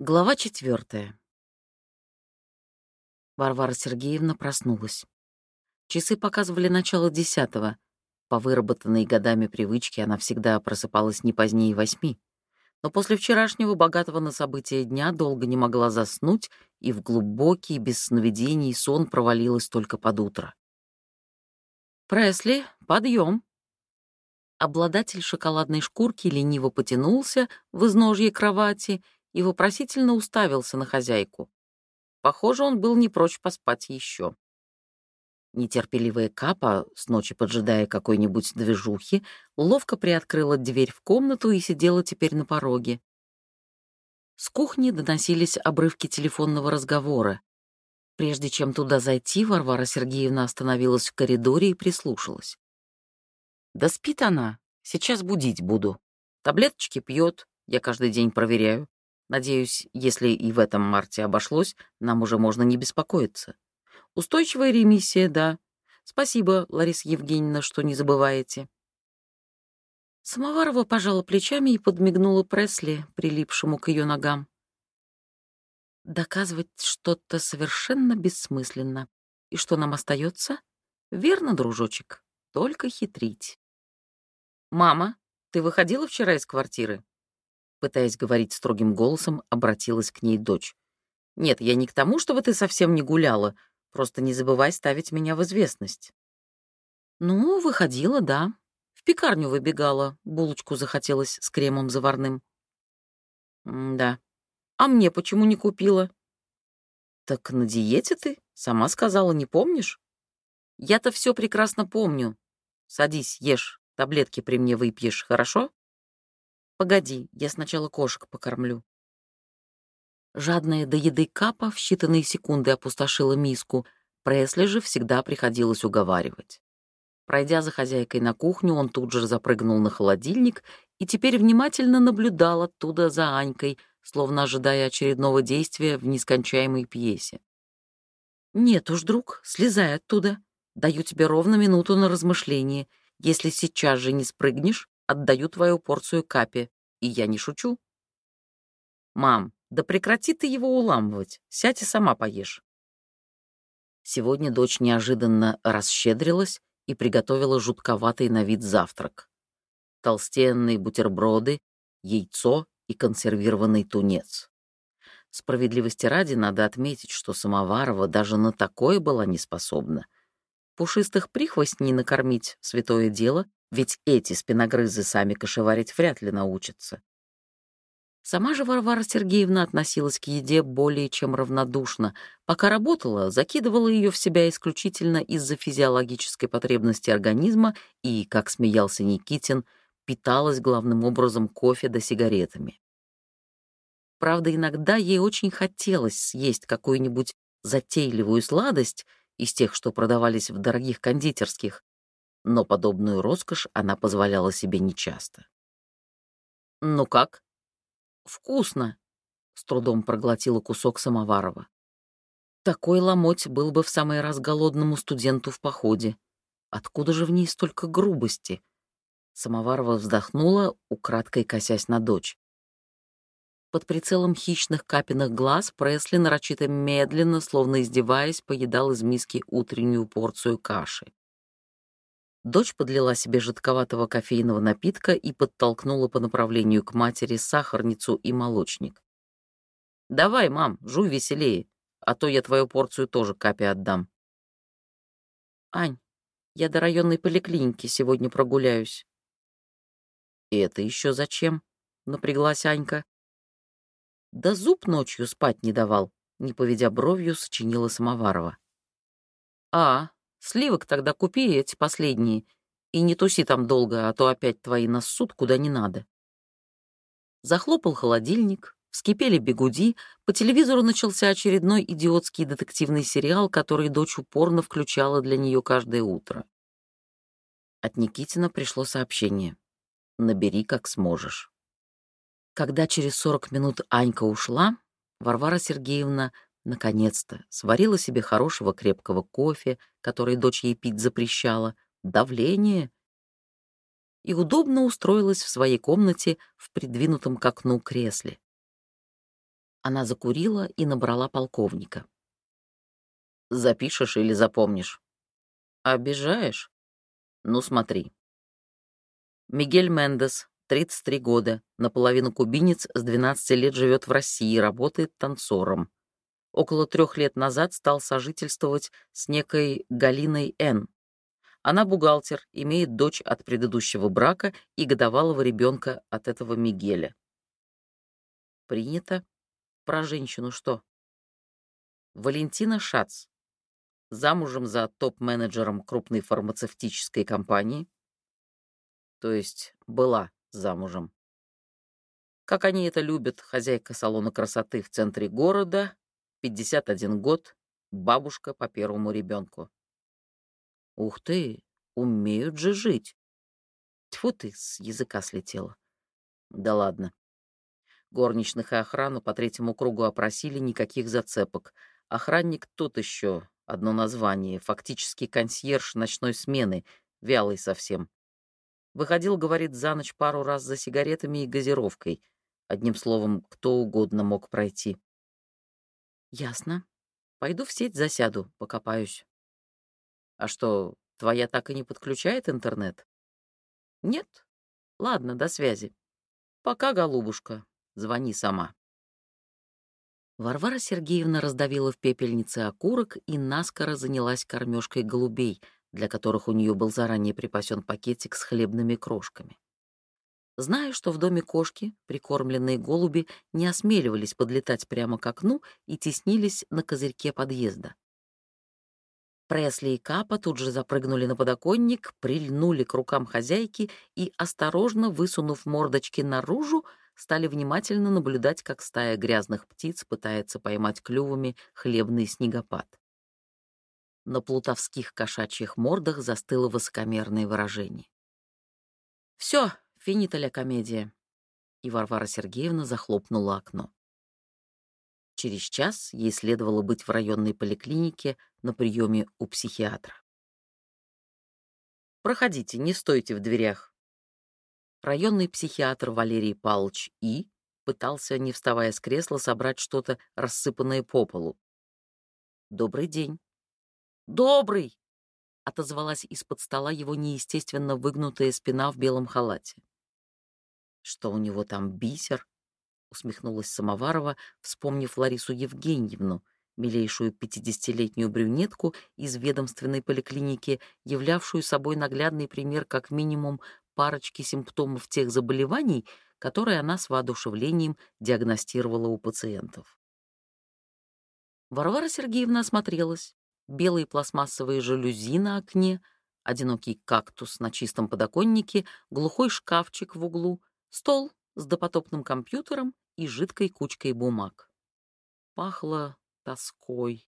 Глава четвертая. Варвара Сергеевна проснулась. Часы показывали начало десятого. По выработанной годами привычке она всегда просыпалась не позднее восьми. Но после вчерашнего богатого на события дня долго не могла заснуть и в глубокий, без сновидений, сон провалилась только под утро. «Пресли, подъем!» Обладатель шоколадной шкурки лениво потянулся в изножье кровати — и вопросительно уставился на хозяйку. Похоже, он был не прочь поспать еще. Нетерпеливая Капа, с ночи поджидая какой-нибудь движухи, ловко приоткрыла дверь в комнату и сидела теперь на пороге. С кухни доносились обрывки телефонного разговора. Прежде чем туда зайти, Варвара Сергеевна остановилась в коридоре и прислушалась. «Да спит она. Сейчас будить буду. Таблеточки пьет, я каждый день проверяю. Надеюсь, если и в этом марте обошлось, нам уже можно не беспокоиться. Устойчивая ремиссия, да. Спасибо, Лариса Евгеньевна, что не забываете. Самоварова пожала плечами и подмигнула Пресли, прилипшему к ее ногам. Доказывать что-то совершенно бессмысленно. И что нам остается? Верно, дружочек, только хитрить. «Мама, ты выходила вчера из квартиры?» Пытаясь говорить строгим голосом, обратилась к ней дочь. «Нет, я не к тому, чтобы ты совсем не гуляла. Просто не забывай ставить меня в известность». «Ну, выходила, да. В пекарню выбегала, булочку захотелось с кремом заварным». «Да. А мне почему не купила?» «Так на диете ты? Сама сказала, не помнишь?» «Я-то все прекрасно помню. Садись, ешь, таблетки при мне выпьешь, хорошо?» Погоди, я сначала кошек покормлю. Жадная до еды капа в считанные секунды опустошила миску, Пресли же всегда приходилось уговаривать. Пройдя за хозяйкой на кухню, он тут же запрыгнул на холодильник и теперь внимательно наблюдал оттуда за Анькой, словно ожидая очередного действия в нескончаемой пьесе. «Нет уж, друг, слезай оттуда. Даю тебе ровно минуту на размышление. Если сейчас же не спрыгнешь, отдаю твою порцию капе, и я не шучу. Мам, да прекрати ты его уламывать, сядь и сама поешь. Сегодня дочь неожиданно расщедрилась и приготовила жутковатый на вид завтрак. Толстенные бутерброды, яйцо и консервированный тунец. Справедливости ради надо отметить, что Самоварова даже на такое была не способна. Пушистых прихвостней накормить — святое дело, ведь эти спиногрызы сами кошеварить вряд ли научатся. Сама же Варвара Сергеевна относилась к еде более чем равнодушно. Пока работала, закидывала ее в себя исключительно из-за физиологической потребности организма и, как смеялся Никитин, питалась главным образом кофе да сигаретами. Правда, иногда ей очень хотелось съесть какую-нибудь затейливую сладость из тех, что продавались в дорогих кондитерских, но подобную роскошь она позволяла себе нечасто. «Ну как?» «Вкусно», — с трудом проглотила кусок Самоварова. Такой ломоть был бы в самый раз голодному студенту в походе. Откуда же в ней столько грубости? Самоварова вздохнула, украдкой косясь на дочь. Под прицелом хищных капиных глаз Пресли нарочито медленно, словно издеваясь, поедал из миски утреннюю порцию каши. Дочь подлила себе жидковатого кофейного напитка и подтолкнула по направлению к матери сахарницу и молочник. «Давай, мам, жуй веселее, а то я твою порцию тоже капе отдам». «Ань, я до районной поликлиники сегодня прогуляюсь». «И это еще зачем?» — напряглась Анька. «Да зуб ночью спать не давал», — не поведя бровью, сочинила Самоварова. «А, Сливок тогда купи эти последние и не туси там долго, а то опять твои нассут куда не надо. Захлопал холодильник, вскипели бегуди, по телевизору начался очередной идиотский детективный сериал, который дочь упорно включала для нее каждое утро. От Никитина пришло сообщение. «Набери, как сможешь». Когда через 40 минут Анька ушла, Варвара Сергеевна Наконец-то сварила себе хорошего крепкого кофе, который дочь ей пить запрещала, давление, и удобно устроилась в своей комнате в придвинутом к окну кресле. Она закурила и набрала полковника. «Запишешь или запомнишь?» «Обижаешь?» «Ну, смотри. Мигель Мендес, 33 года, наполовину кубинец, с 12 лет живет в России, работает танцором. Около трех лет назад стал сожительствовать с некой Галиной Н. Она бухгалтер, имеет дочь от предыдущего брака и годовалого ребенка от этого Мигеля. Принято. Про женщину что? Валентина Шац. Замужем за топ-менеджером крупной фармацевтической компании. То есть была замужем. Как они это любят, хозяйка салона красоты в центре города, 51 год, бабушка по первому ребенку. Ух ты, умеют же жить. Тьфу ты, с языка слетела. Да ладно. Горничных и охрану по третьему кругу опросили, никаких зацепок. Охранник тот еще, одно название, фактически консьерж ночной смены, вялый совсем. Выходил, говорит, за ночь пару раз за сигаретами и газировкой. Одним словом, кто угодно мог пройти. Ясно. Пойду в сеть засяду, покопаюсь. А что, твоя так и не подключает интернет? Нет? Ладно, до связи. Пока, голубушка. Звони сама. Варвара Сергеевна раздавила в пепельнице окурок и наскоро занялась кормежкой голубей, для которых у нее был заранее припасен пакетик с хлебными крошками. Зная, что в доме кошки прикормленные голуби не осмеливались подлетать прямо к окну и теснились на козырьке подъезда. Пресли и Капа тут же запрыгнули на подоконник, прильнули к рукам хозяйки и, осторожно высунув мордочки наружу, стали внимательно наблюдать, как стая грязных птиц пытается поймать клювами хлебный снегопад. На плутовских кошачьих мордах застыло высокомерное выражение. «Все, финита ля комедия!» И Варвара Сергеевна захлопнула окно. Через час ей следовало быть в районной поликлинике на приеме у психиатра. «Проходите, не стойте в дверях», Районный психиатр Валерий Павлович И. пытался, не вставая с кресла, собрать что-то, рассыпанное по полу. «Добрый день». «Добрый!» — отозвалась из-под стола его неестественно выгнутая спина в белом халате. «Что у него там, бисер?» — усмехнулась Самоварова, вспомнив Ларису Евгеньевну, милейшую пятидесятилетнюю брюнетку из ведомственной поликлиники, являвшую собой наглядный пример как минимум парочки симптомов тех заболеваний, которые она с воодушевлением диагностировала у пациентов. Варвара Сергеевна осмотрелась. Белые пластмассовые жалюзи на окне, одинокий кактус на чистом подоконнике, глухой шкафчик в углу, стол с допотопным компьютером и жидкой кучкой бумаг. Пахло тоской.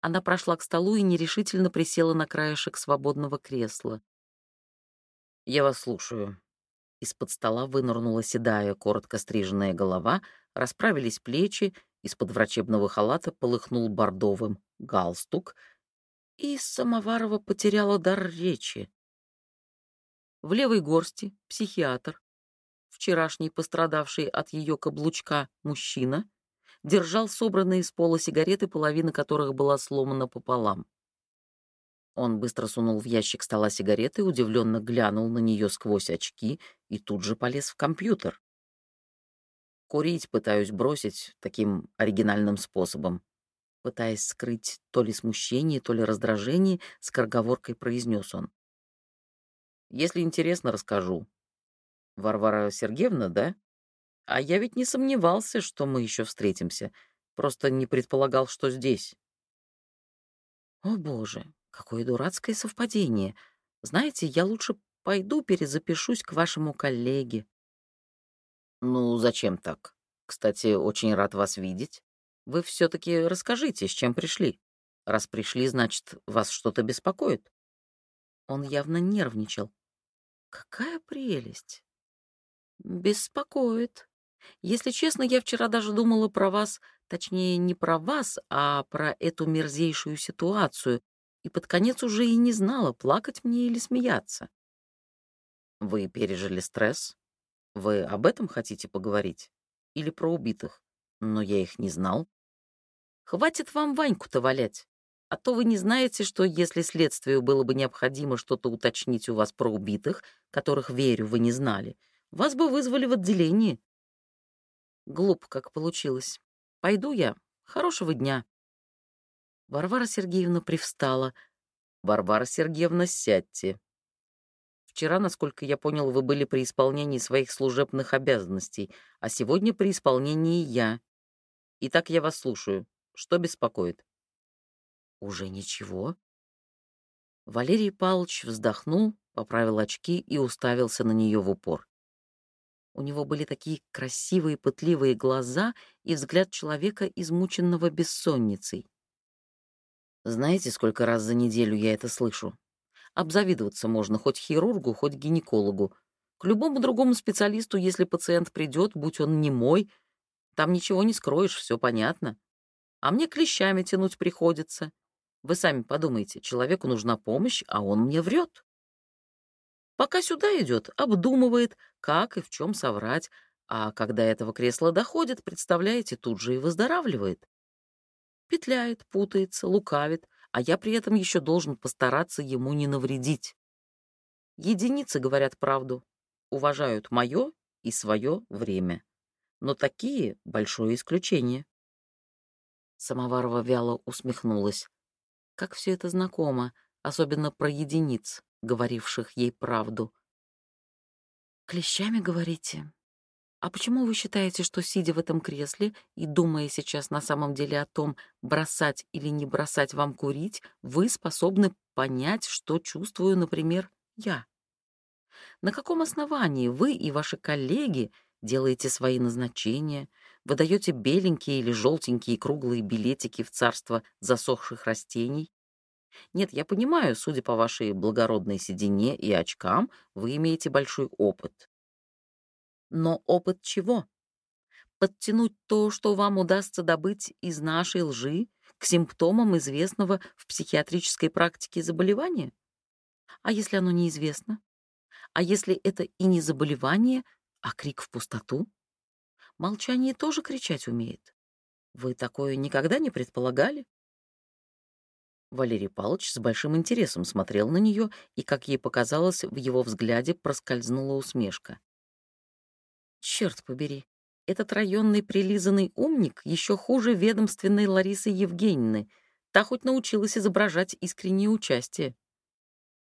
Она прошла к столу и нерешительно присела на краешек свободного кресла. «Я вас слушаю». Из-под стола вынырнула седая, коротко стриженная голова, расправились плечи, из-под врачебного халата полыхнул бордовым галстук, и Самоварова потеряла дар речи. В левой горсти психиатр, вчерашний пострадавший от ее каблучка мужчина, держал собранные из пола сигареты, половина которых была сломана пополам. Он быстро сунул в ящик стола сигареты, удивленно глянул на нее сквозь очки и тут же полез в компьютер. Курить пытаюсь бросить таким оригинальным способом. Пытаясь скрыть то ли смущение, то ли раздражение, с корговоркой произнес он. «Если интересно, расскажу. Варвара Сергеевна, да? А я ведь не сомневался, что мы еще встретимся. Просто не предполагал, что здесь». «О, боже, Какое дурацкое совпадение. Знаете, я лучше пойду перезапишусь к вашему коллеге. Ну, зачем так? Кстати, очень рад вас видеть. Вы все-таки расскажите, с чем пришли. Раз пришли, значит, вас что-то беспокоит. Он явно нервничал. Какая прелесть. Беспокоит. Если честно, я вчера даже думала про вас, точнее, не про вас, а про эту мерзейшую ситуацию, и под конец уже и не знала, плакать мне или смеяться. Вы пережили стресс? Вы об этом хотите поговорить? Или про убитых? Но я их не знал. Хватит вам Ваньку-то валять. А то вы не знаете, что если следствию было бы необходимо что-то уточнить у вас про убитых, которых, верю, вы не знали, вас бы вызвали в отделение. Глупо как получилось. Пойду я. Хорошего дня. Варвара Сергеевна привстала. Варвара Сергеевна, сядьте. Вчера, насколько я понял, вы были при исполнении своих служебных обязанностей, а сегодня при исполнении я. Итак, я вас слушаю. Что беспокоит? Уже ничего. Валерий Павлович вздохнул, поправил очки и уставился на нее в упор. У него были такие красивые пытливые глаза и взгляд человека, измученного бессонницей. Знаете, сколько раз за неделю я это слышу? Обзавидоваться можно хоть хирургу, хоть гинекологу. К любому другому специалисту, если пациент придет, будь он не мой, там ничего не скроешь, все понятно. А мне клещами тянуть приходится. Вы сами подумайте, человеку нужна помощь, а он мне врет. Пока сюда идет, обдумывает, как и в чем соврать, а когда этого кресла доходит, представляете, тут же и выздоравливает. Петляет, путается, лукавит, а я при этом еще должен постараться ему не навредить. Единицы говорят правду, уважают мое и свое время. Но такие — большое исключение. Самоварова вяло усмехнулась. Как все это знакомо, особенно про единиц, говоривших ей правду. «Клещами, говорите? А почему вы считаете, что, сидя в этом кресле и думая сейчас на самом деле о том, бросать или не бросать вам курить, вы способны понять, что чувствую, например, я? На каком основании вы и ваши коллеги делаете свои назначения, выдаете беленькие или желтенькие круглые билетики в царство засохших растений? Нет, я понимаю, судя по вашей благородной седине и очкам, вы имеете большой опыт. Но опыт чего? Подтянуть то, что вам удастся добыть из нашей лжи, к симптомам известного в психиатрической практике заболевания? А если оно неизвестно? А если это и не заболевание, а крик в пустоту? Молчание тоже кричать умеет. Вы такое никогда не предполагали? Валерий Павлович с большим интересом смотрел на нее, и, как ей показалось, в его взгляде проскользнула усмешка. Черт побери, этот районный прилизанный умник еще хуже ведомственной Ларисы Евгеньевны. Та хоть научилась изображать искреннее участие.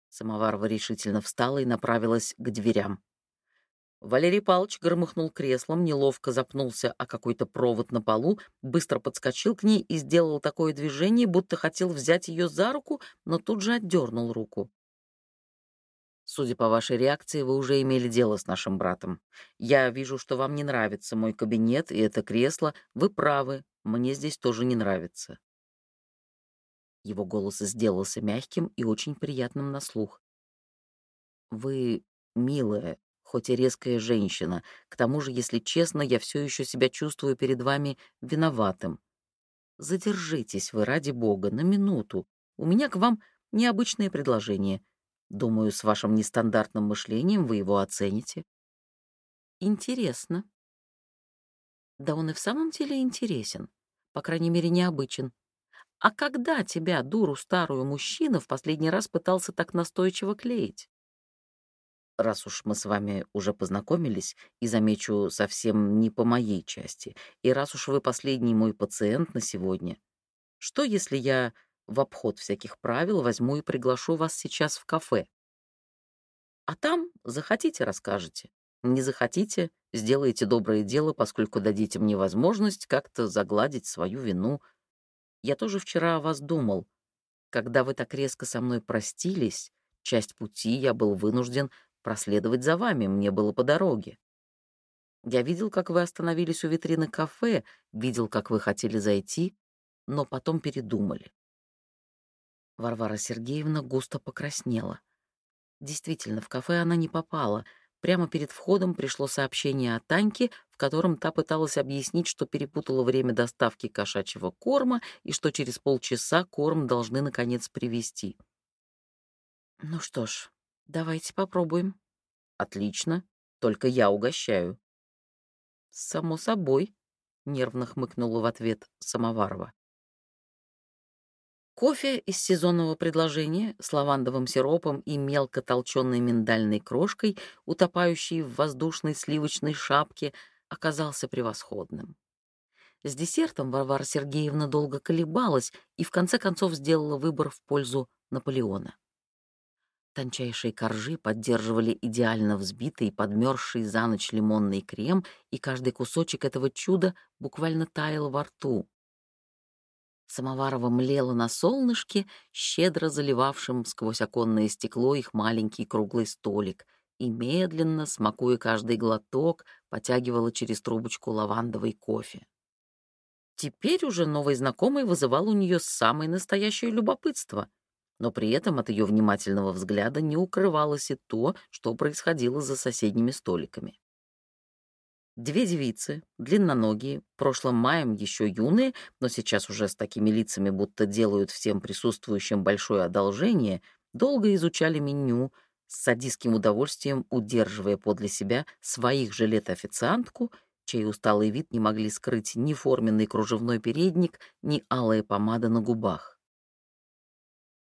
Самоварова решительно встала и направилась к дверям. Валерий Павлович громыхнул креслом, неловко запнулся о какой-то провод на полу, быстро подскочил к ней и сделал такое движение, будто хотел взять ее за руку, но тут же отдернул руку. «Судя по вашей реакции, вы уже имели дело с нашим братом. Я вижу, что вам не нравится мой кабинет и это кресло. Вы правы, мне здесь тоже не нравится». Его голос сделался мягким и очень приятным на слух. «Вы милая, хоть и резкая женщина. К тому же, если честно, я все еще себя чувствую перед вами виноватым. Задержитесь вы, ради бога, на минуту. У меня к вам необычное предложение. Думаю, с вашим нестандартным мышлением вы его оцените. Интересно. Да он и в самом деле интересен. По крайней мере, необычен. А когда тебя, дуру старую мужчина, в последний раз пытался так настойчиво клеить? Раз уж мы с вами уже познакомились, и, замечу, совсем не по моей части, и раз уж вы последний мой пациент на сегодня, что, если я в обход всяких правил возьму и приглашу вас сейчас в кафе? А там захотите — расскажете. Не захотите — сделаете доброе дело, поскольку дадите мне возможность как-то загладить свою вину. Я тоже вчера о вас думал. Когда вы так резко со мной простились, часть пути я был вынужден проследовать за вами, мне было по дороге. Я видел, как вы остановились у витрины кафе, видел, как вы хотели зайти, но потом передумали. Варвара Сергеевна густо покраснела. Действительно, в кафе она не попала. Прямо перед входом пришло сообщение о Таньке, в котором та пыталась объяснить, что перепутала время доставки кошачьего корма и что через полчаса корм должны, наконец, привезти. Ну что ж, Давайте попробуем. Отлично. Только я угощаю. Само собой. нервно хмыкнула в ответ Самоварова. Кофе из сезонного предложения с лавандовым сиропом и мелко толченной миндальной крошкой, утопающей в воздушной сливочной шапке, оказался превосходным. С десертом Варвара Сергеевна долго колебалась и в конце концов сделала выбор в пользу Наполеона. Тончайшие коржи поддерживали идеально взбитый, подмерзший за ночь лимонный крем, и каждый кусочек этого чуда буквально таял во рту. Самоварова млела на солнышке, щедро заливавшем сквозь оконное стекло их маленький круглый столик, и медленно, смакуя каждый глоток, потягивала через трубочку лавандовый кофе. Теперь уже новый знакомый вызывал у нее самое настоящее любопытство, но при этом от ее внимательного взгляда не укрывалось и то, что происходило за соседними столиками. Две девицы, длинноногие, прошлым маем еще юные, но сейчас уже с такими лицами, будто делают всем присутствующим большое одолжение, долго изучали меню, с садистским удовольствием удерживая подле себя своих же лет официантку, чей усталый вид не могли скрыть ни форменный кружевной передник, ни алая помада на губах.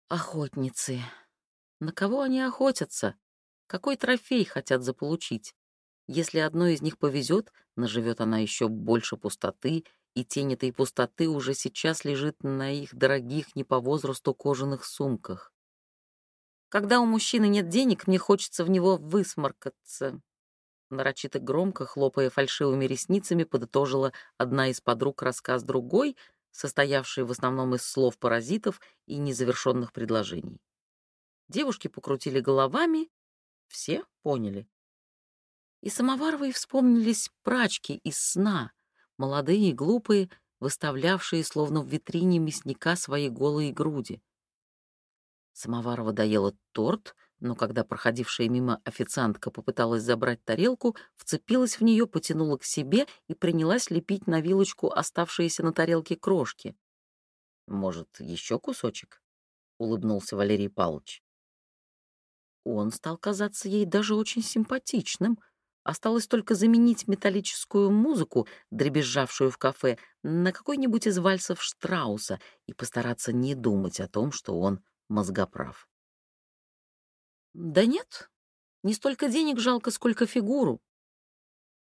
Охотницы. На кого они охотятся? Какой трофей хотят заполучить? Если одной из них повезет, наживет она еще больше пустоты, и тень этой пустоты уже сейчас лежит на их дорогих не по возрасту кожаных сумках. Когда у мужчины нет денег, мне хочется в него высморкаться. Нарочито громко, хлопая фальшивыми ресницами, подытожила одна из подруг рассказ другой, состоявший в основном из слов паразитов и незавершенных предложений. Девушки покрутили головами, все поняли. И Самоваровой вспомнились прачки из сна, молодые и глупые, выставлявшие словно в витрине мясника свои голые груди. Самоварова доела торт, но когда проходившая мимо официантка попыталась забрать тарелку, вцепилась в нее, потянула к себе и принялась лепить на вилочку оставшиеся на тарелке крошки. «Может, еще кусочек?» — улыбнулся Валерий Павлович. Он стал казаться ей даже очень симпатичным — Осталось только заменить металлическую музыку, дребезжавшую в кафе, на какой-нибудь из вальсов Штрауса и постараться не думать о том, что он мозгоправ. Да нет, не столько денег жалко, сколько фигуру.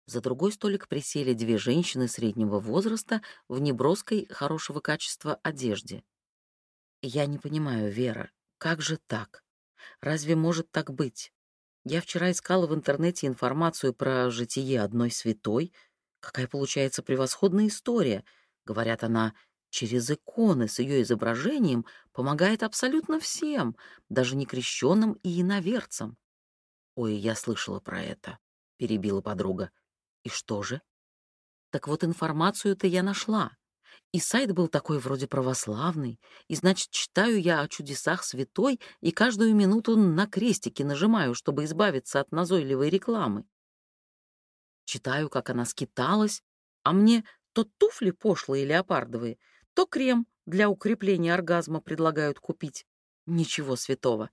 За другой столик присели две женщины среднего возраста в неброской, хорошего качества одежде. Я не понимаю, Вера, как же так? Разве может так быть? Я вчера искала в интернете информацию про житие одной святой. Какая получается превосходная история. Говорят, она через иконы с ее изображением помогает абсолютно всем, даже некрещенным и иноверцам. «Ой, я слышала про это», — перебила подруга. «И что же?» «Так вот информацию-то я нашла. И сайт был такой вроде православный, и, значит, читаю я о чудесах святой и каждую минуту на крестики нажимаю, чтобы избавиться от назойливой рекламы. Читаю, как она скиталась, а мне то туфли пошлые леопардовые, то крем для укрепления оргазма предлагают купить. Ничего святого.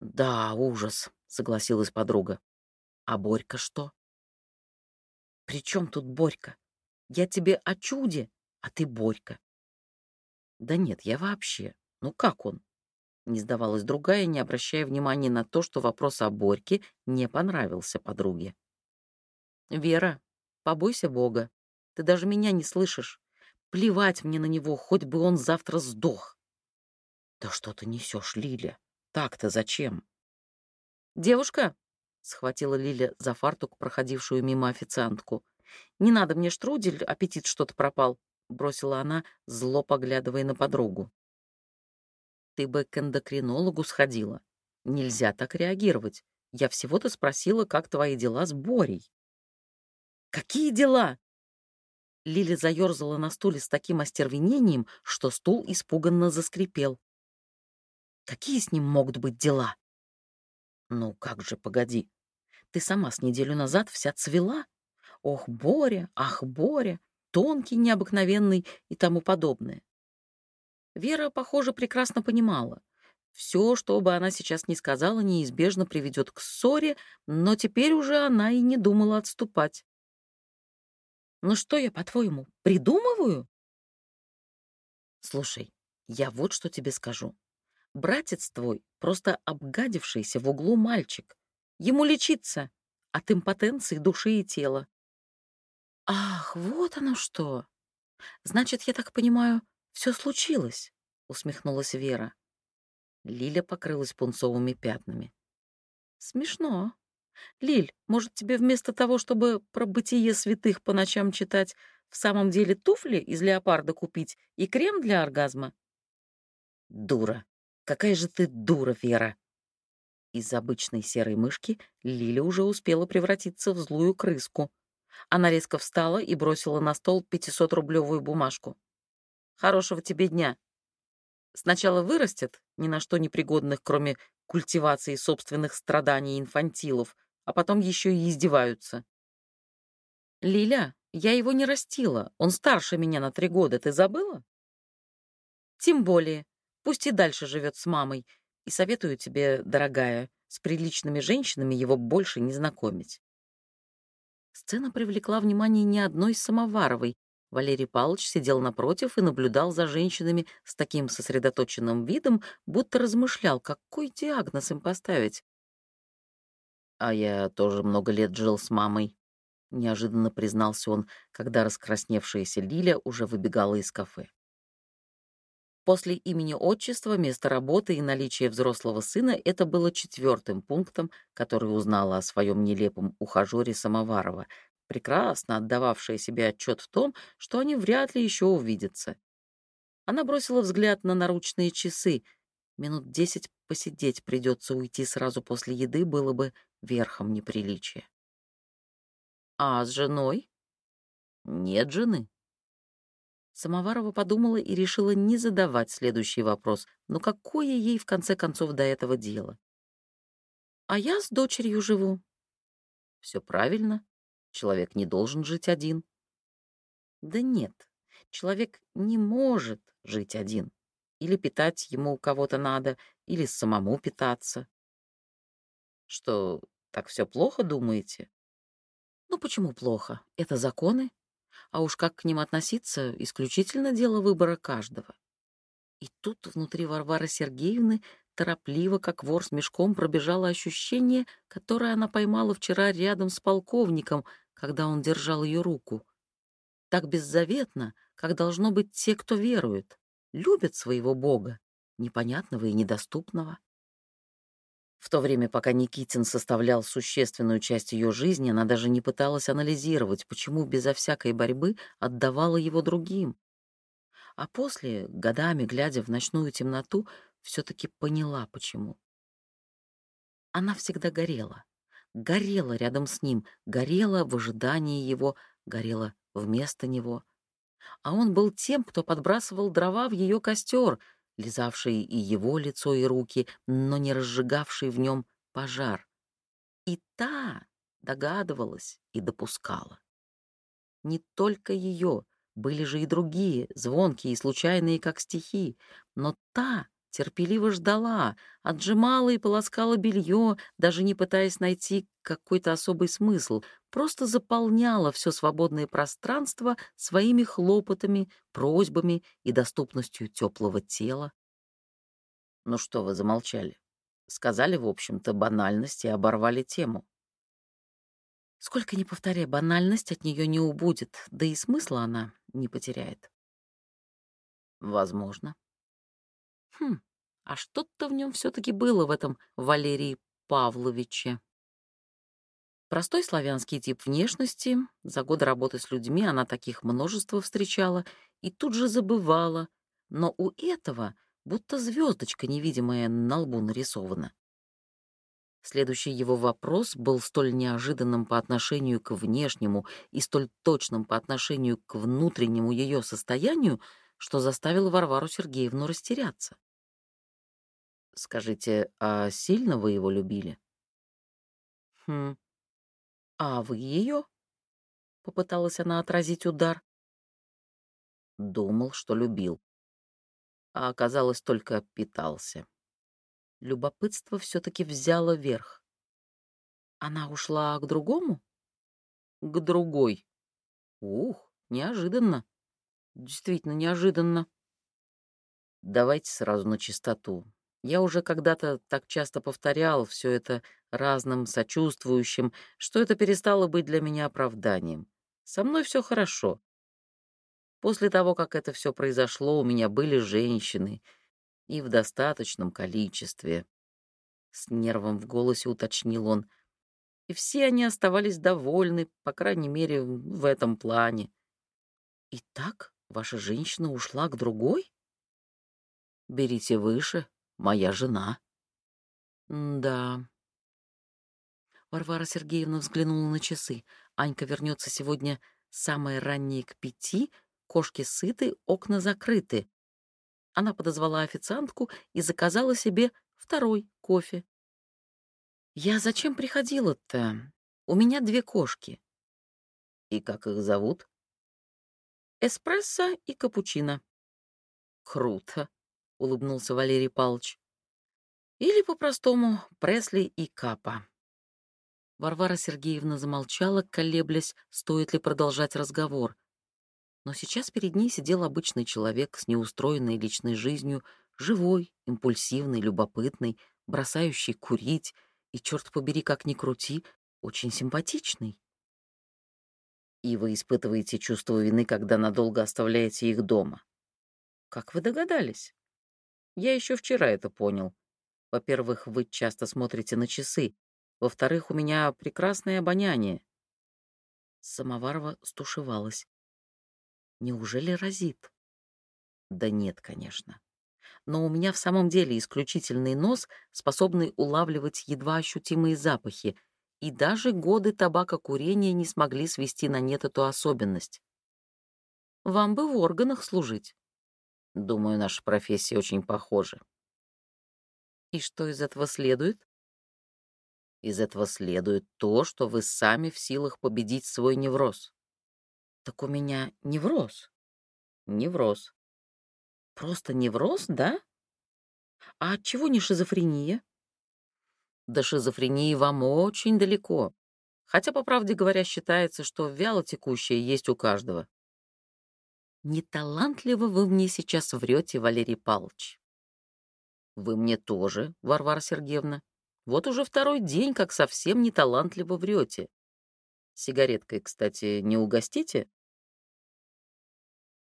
«Да, ужас», — согласилась подруга. «А Борька что?» «При чем тут Борька? Я тебе о чуде, а ты Борька. Да нет, я вообще. Ну как он? Не сдавалась другая, не обращая внимания на то, что вопрос о Борьке не понравился подруге. Вера, побойся Бога. Ты даже меня не слышишь. Плевать мне на него, хоть бы он завтра сдох. Да что ты несешь, Лиля? Так-то зачем? Девушка, схватила Лиля за фартук проходившую мимо официантку. Не надо мне штрудель, аппетит что-то пропал. — бросила она, зло поглядывая на подругу. «Ты бы к эндокринологу сходила. Нельзя так реагировать. Я всего-то спросила, как твои дела с Борей». «Какие дела?» Лиля заерзала на стуле с таким остервенением, что стул испуганно заскрипел. «Какие с ним могут быть дела?» «Ну как же, погоди. Ты сама с неделю назад вся цвела. Ох, Боря, ах, Боря, тонкий, необыкновенный и тому подобное. Вера, похоже, прекрасно понимала. Все, что бы она сейчас ни сказала, неизбежно приведет к ссоре, но теперь уже она и не думала отступать. Ну что я, по-твоему, придумываю? Слушай, я вот что тебе скажу. Братец твой просто обгадившийся в углу мальчик. Ему лечиться от импотенции души и тела. Ах, вот оно что. Значит, я так понимаю, все случилось, усмехнулась Вера. Лиля покрылась пунцовыми пятнами. Смешно. Лиль, может, тебе вместо того, чтобы про бытие святых по ночам читать, в самом деле туфли из леопарда купить и крем для оргазма? Дура. Какая же ты дура, Вера. Из обычной серой мышки Лиля уже успела превратиться в злую крыску. Она резко встала и бросила на стол 500-рублевую бумажку. «Хорошего тебе дня. Сначала вырастет, ни на что не пригодных, кроме культивации собственных страданий инфантилов, а потом еще и издеваются. «Лиля, я его не растила, он старше меня на три года, ты забыла?» «Тем более, пусть и дальше живет с мамой, и советую тебе, дорогая, с приличными женщинами его больше не знакомить». Сцена привлекла внимание не одной Самоваровой, Валерий Павлович сидел напротив и наблюдал за женщинами с таким сосредоточенным видом, будто размышлял, какой диагноз им поставить. «А я тоже много лет жил с мамой», — неожиданно признался он, когда раскрасневшаяся Лиля уже выбегала из кафе. После имени отчества, места работы и наличия взрослого сына это было четвертым пунктом, который узнала о своем нелепом ухажере Самоварова, прекрасно отдававшая себе отчет в том, что они вряд ли еще увидятся. Она бросила взгляд на наручные часы. Минут десять посидеть придется уйти сразу после еды было бы верхом неприличия. А с женой? Нет жены. Самоварова подумала и решила не задавать следующий вопрос. Но какое ей, в конце концов, до этого дело? А я с дочерью живу. Все правильно. Человек не должен жить один. Да нет, человек не может жить один. Или питать ему кого-то надо, или самому питаться. Что, так все плохо, думаете? Ну почему плохо? Это законы. А уж как к ним относиться, исключительно дело выбора каждого. И тут внутри Варвары Сергеевны торопливо, как вор с мешком, пробежало ощущение, которое она поймала вчера рядом с полковником, когда он держал ее руку. Так беззаветно, как должно быть те, кто верует, любят своего Бога, непонятного и недоступного. В то время, пока Никитин составлял существенную часть ее жизни, она даже не пыталась анализировать, почему безо всякой борьбы отдавала его другим. А после, годами глядя в ночную темноту, все-таки поняла, почему. Она всегда горела. Горела рядом с ним, горела в ожидании его, горела вместо него. А он был тем, кто подбрасывал дрова в ее костер, лизавший и его лицо, и руки, но не разжигавший в нем пожар. И та догадывалась и допускала. Не только ее, были же и другие, звонкие и случайные, как стихи, но та терпеливо ждала, отжимала и полоскала белье, даже не пытаясь найти какой-то особый смысл, просто заполняла все свободное пространство своими хлопотами, просьбами и доступностью теплого тела. «Ну что вы замолчали?» Сказали, в общем-то, банальность и оборвали тему. Сколько ни повторяй, банальность от нее не убудет, да и смысла она не потеряет. Возможно. Хм, а что-то в нем все-таки было в этом Валерии Павловиче. Простой славянский тип внешности, за годы работы с людьми она таких множество встречала и тут же забывала, но у этого будто звездочка невидимая на лбу нарисована. Следующий его вопрос был столь неожиданным по отношению к внешнему и столь точным по отношению к внутреннему ее состоянию, что заставил Варвару Сергеевну растеряться. «Скажите, а сильно вы его любили?» «Хм, а вы ее?» — попыталась она отразить удар. Думал, что любил. А оказалось, только питался. Любопытство все-таки взяло верх. Она ушла к другому? К другой. Ух, неожиданно. Действительно неожиданно. Давайте сразу на чистоту. Я уже когда-то так часто повторял все это разным сочувствующим, что это перестало быть для меня оправданием. Со мной все хорошо. После того, как это все произошло, у меня были женщины, и в достаточном количестве. С нервом в голосе уточнил он. И все они оставались довольны, по крайней мере, в этом плане. «Итак, ваша женщина ушла к другой?» «Берите выше, моя жена». «Да». Варвара Сергеевна взглянула на часы. Анька вернется сегодня самое раннее к пяти, кошки сыты, окна закрыты. Она подозвала официантку и заказала себе второй кофе. «Я зачем приходила-то? У меня две кошки». «И как их зовут?» «Эспрессо и капучино». «Круто», — улыбнулся Валерий Павлович. «Или по-простому Пресли и Капа». Варвара Сергеевна замолчала, колеблясь, стоит ли продолжать разговор. Но сейчас перед ней сидел обычный человек с неустроенной личной жизнью, живой, импульсивный, любопытный, бросающий курить и, черт побери, как ни крути, очень симпатичный. И вы испытываете чувство вины, когда надолго оставляете их дома. Как вы догадались? Я еще вчера это понял. Во-первых, вы часто смотрите на часы. Во-вторых, у меня прекрасное обоняние. Самоварова стушевалась. Неужели разит? Да нет, конечно. Но у меня в самом деле исключительный нос, способный улавливать едва ощутимые запахи, и даже годы табакокурения не смогли свести на нет эту особенность. Вам бы в органах служить. Думаю, наша профессия очень похожа. И что из этого следует? Из этого следует то, что вы сами в силах победить свой невроз. Так у меня невроз. Невроз. Просто невроз, да? А от чего не шизофрения? До шизофрении вам очень далеко. Хотя, по правде говоря, считается, что вяло текущее есть у каждого. Неталантливо вы мне сейчас врете, Валерий Павлович. Вы мне тоже, Варвара Сергеевна. Вот уже второй день, как совсем неталантливо врете. Сигареткой, кстати, не угостите?